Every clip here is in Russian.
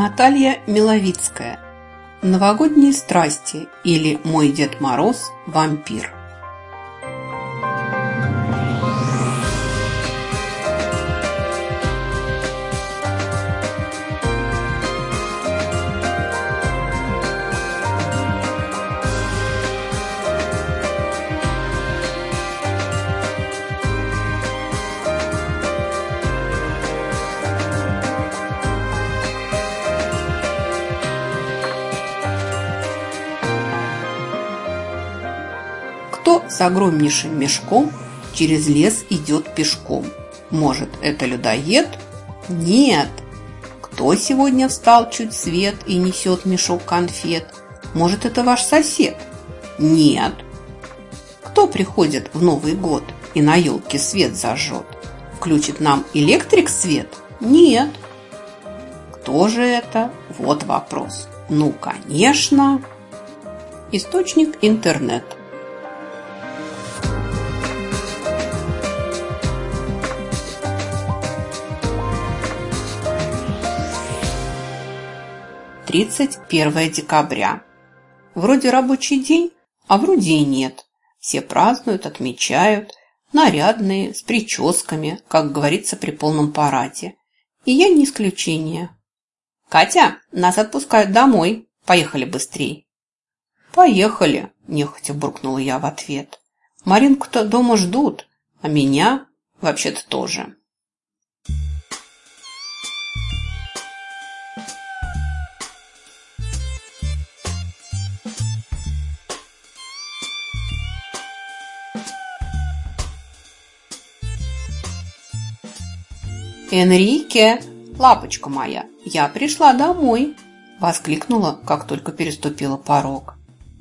Наталья Миловицкая. Новогодние страсти или Мой Дед Мороз – вампир. С огромнейшим мешком через лес идет пешком? Может, это людоед? Нет. Кто сегодня встал чуть свет и несет мешок конфет? Может, это ваш сосед? Нет. Кто приходит в Новый год и на елке свет зажжет? Включит нам электрик свет? Нет. Кто же это? Вот вопрос. Ну, конечно. Источник интернет. Тридцать первое декабря. Вроде рабочий день, а вроде и нет. Все празднуют, отмечают, нарядные, с прическами, как говорится при полном параде. И я не исключение. «Катя, нас отпускают домой. Поехали быстрей». «Поехали», – нехотя буркнула я в ответ. «Маринку-то дома ждут, а меня вообще-то тоже». «Энрике, лапочка моя, я пришла домой!» Воскликнула, как только переступила порог.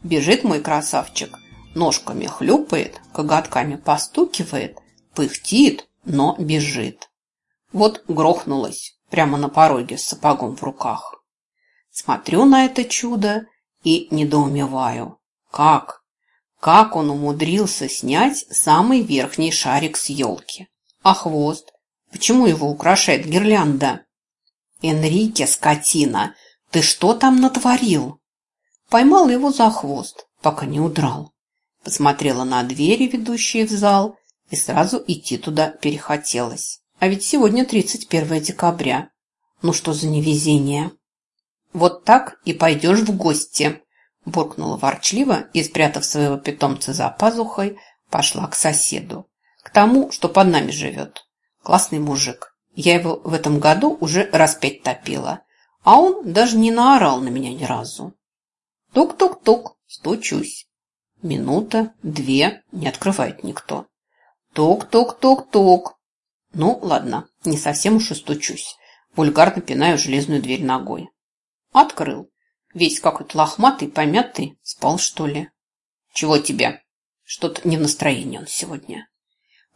Бежит мой красавчик, ножками хлюпает, коготками постукивает, пыхтит, но бежит. Вот грохнулась прямо на пороге с сапогом в руках. Смотрю на это чудо и недоумеваю. Как? Как он умудрился снять самый верхний шарик с елки? А хвост? Почему его украшает гирлянда? Энрике, скотина, ты что там натворил? Поймал его за хвост, пока не удрал. Посмотрела на двери, ведущие в зал, и сразу идти туда перехотелось. А ведь сегодня 31 декабря. Ну что за невезение? Вот так и пойдешь в гости, буркнула ворчливо и, спрятав своего питомца за пазухой, пошла к соседу. К тому, что под нами живет. Классный мужик. Я его в этом году уже раз пять топила. А он даже не наорал на меня ни разу. Тук-тук-тук, стучусь. Минута, две, не открывает никто. Тук-тук-тук-тук. Ну, ладно, не совсем уж и стучусь. Вульгарно пинаю железную дверь ногой. Открыл. Весь какой-то лохматый, помятый. Спал, что ли? Чего тебе? Что-то не в настроении он сегодня.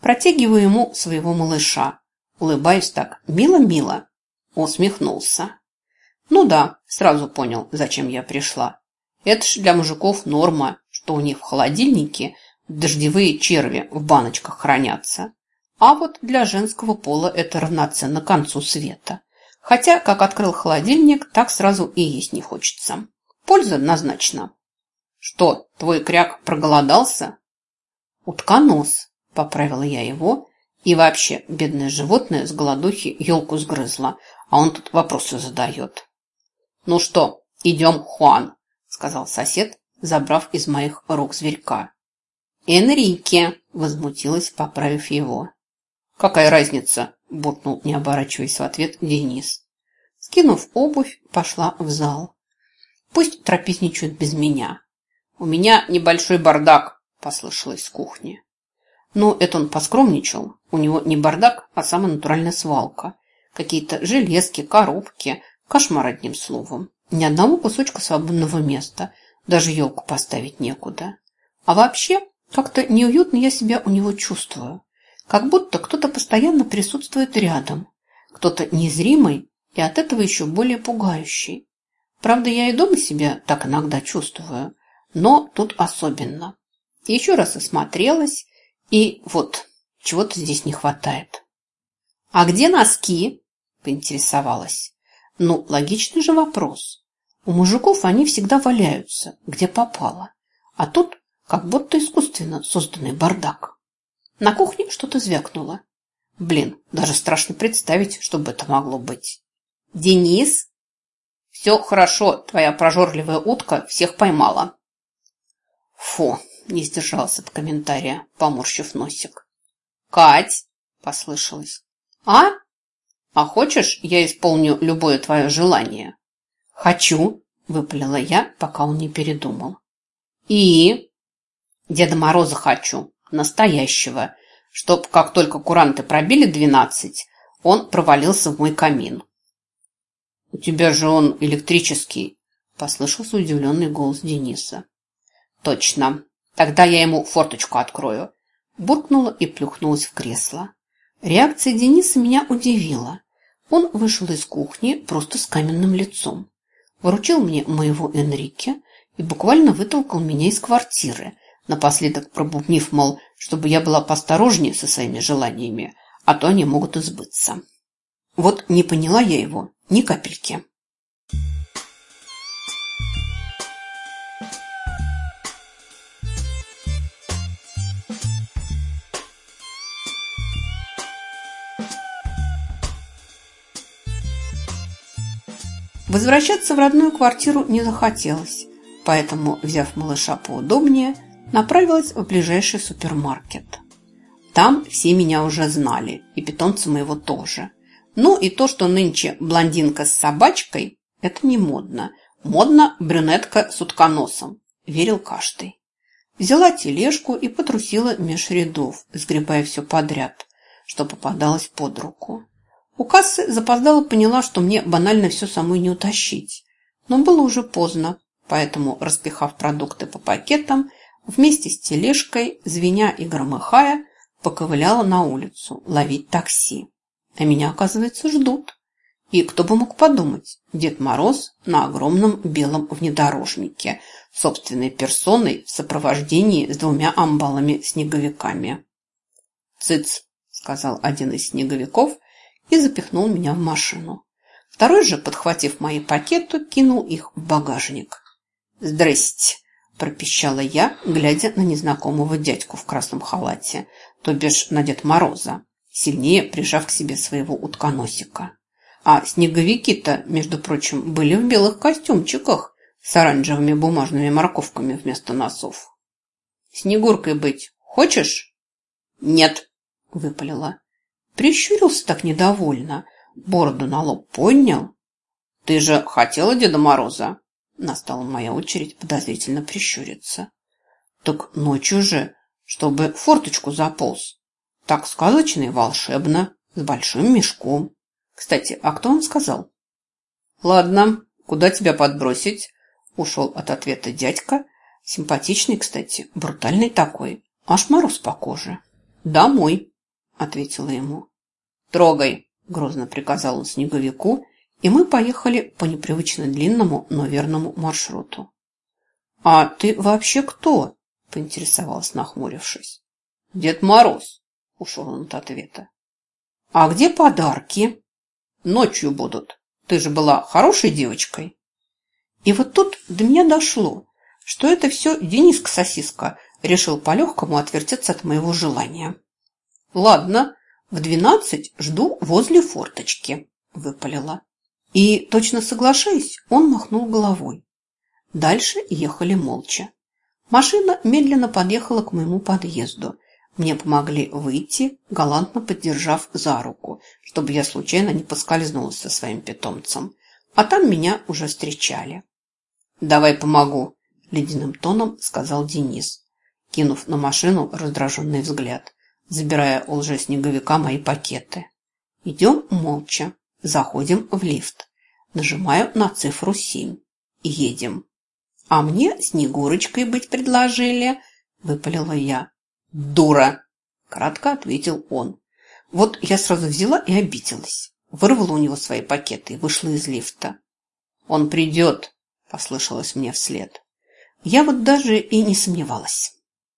Протягиваю ему своего малыша. Улыбаюсь так мило-мило. Усмехнулся. Ну да, сразу понял, зачем я пришла. Это ж для мужиков норма, что у них в холодильнике дождевые черви в баночках хранятся. А вот для женского пола это равноценно концу света. Хотя, как открыл холодильник, так сразу и есть не хочется. Польза назначена. Что, твой кряк проголодался? Утконос. Поправила я его. И вообще, бедное животное с голодухи елку сгрызло, а он тут вопросы задает. «Ну что, идем, Хуан», — сказал сосед, забрав из моих рук зверька. «Энрике!» — возмутилась, поправив его. «Какая разница?» – буркнул, не оборачиваясь в ответ, Денис. Скинув обувь, пошла в зал. «Пусть трапезничают без меня. У меня небольшой бардак», – послышалось с кухни. Но это он поскромничал. У него не бардак, а самая натуральная свалка. Какие-то железки, коробки. Кошмар одним словом. Ни одного кусочка свободного места. Даже елку поставить некуда. А вообще, как-то неуютно я себя у него чувствую. Как будто кто-то постоянно присутствует рядом. Кто-то незримый и от этого еще более пугающий. Правда, я и дома себя так иногда чувствую. Но тут особенно. Еще раз осмотрелась и вот, чего-то здесь не хватает. «А где носки?» – поинтересовалась. Ну, логичный же вопрос. У мужиков они всегда валяются, где попало. А тут как будто искусственно созданный бардак. На кухне что-то звякнуло. Блин, даже страшно представить, что бы это могло быть. «Денис?» «Все хорошо, твоя прожорливая утка всех поймала». «Фу!» – не сдержался от комментария, поморщив носик. «Кать!» – послышалось. «А? А хочешь, я исполню любое твое желание?» «Хочу!» – выпалила я, пока он не передумал. «И?» «Деда Мороза хочу, настоящего, чтоб, как только куранты пробили двенадцать, он провалился в мой камин». «У тебя же он электрический», – послышался удивленный голос Дениса. «Точно. Тогда я ему форточку открою», – буркнула и плюхнулась в кресло. Реакция Дениса меня удивила. Он вышел из кухни просто с каменным лицом. Выручил мне моего Энрике и буквально вытолкал меня из квартиры, напоследок пробубнив, мол, чтобы я была посторожнее со своими желаниями, а то они могут избыться. Вот не поняла я его ни капельки. Возвращаться в родную квартиру не захотелось, поэтому, взяв малыша поудобнее, направилась в ближайший супермаркет. Там все меня уже знали, и питомца моего тоже. Ну и то, что нынче блондинка с собачкой, это не модно. Модно брюнетка с утконосом, верил каждый. Взяла тележку и потрусила меж рядов, сгребая все подряд, что попадалось под руку. У кассы запоздала поняла, что мне банально все самой не утащить. Но было уже поздно, поэтому, распихав продукты по пакетам, вместе с тележкой, звеня и громыхая, поковыляла на улицу ловить такси. А меня, оказывается, ждут. И кто бы мог подумать, Дед Мороз на огромном белом внедорожнике, собственной персоной в сопровождении с двумя амбалами-снеговиками. «Цыц!» – сказал один из снеговиков – и запихнул меня в машину. Второй же, подхватив мои пакеты, кинул их в багажник. «Здрасте!» – пропищала я, глядя на незнакомого дядьку в красном халате, то бишь на Дед Мороза, сильнее прижав к себе своего утконосика. А снеговики-то, между прочим, были в белых костюмчиках с оранжевыми бумажными морковками вместо носов. «Снегуркой быть хочешь?» «Нет», – выпалила. Прищурился так недовольно, бороду на лоб поднял. «Ты же хотела Деда Мороза?» Настала моя очередь подозрительно прищуриться. «Так ночью же, чтобы форточку заполз. Так сказочно и волшебно, с большим мешком. Кстати, а кто он сказал?» «Ладно, куда тебя подбросить?» Ушел от ответа дядька. Симпатичный, кстати, брутальный такой. Аж мороз по коже. «Домой» ответила ему. «Трогай!» – грозно приказал он снеговику, и мы поехали по непривычно длинному, но верному маршруту. «А ты вообще кто?» – поинтересовалась, нахмурившись. «Дед Мороз», – ушел он от ответа. «А где подарки?» «Ночью будут. Ты же была хорошей девочкой». И вот тут до меня дошло, что это все Дениска-сосиска решил по-легкому отвертеться от моего желания. «Ладно, в двенадцать жду возле форточки», – выпалила. И, точно соглашаясь, он махнул головой. Дальше ехали молча. Машина медленно подъехала к моему подъезду. Мне помогли выйти, галантно поддержав за руку, чтобы я случайно не поскользнулась со своим питомцем. А там меня уже встречали. «Давай помогу», – ледяным тоном сказал Денис, кинув на машину раздраженный взгляд забирая у лжеснеговика мои пакеты. Идем молча, заходим в лифт. Нажимаю на цифру 7 и едем. «А мне Снегурочкой быть предложили», – выпалила я. «Дура!» – кратко ответил он. Вот я сразу взяла и обиделась. Вырвала у него свои пакеты и вышла из лифта. «Он придет», – послышалось мне вслед. Я вот даже и не сомневалась.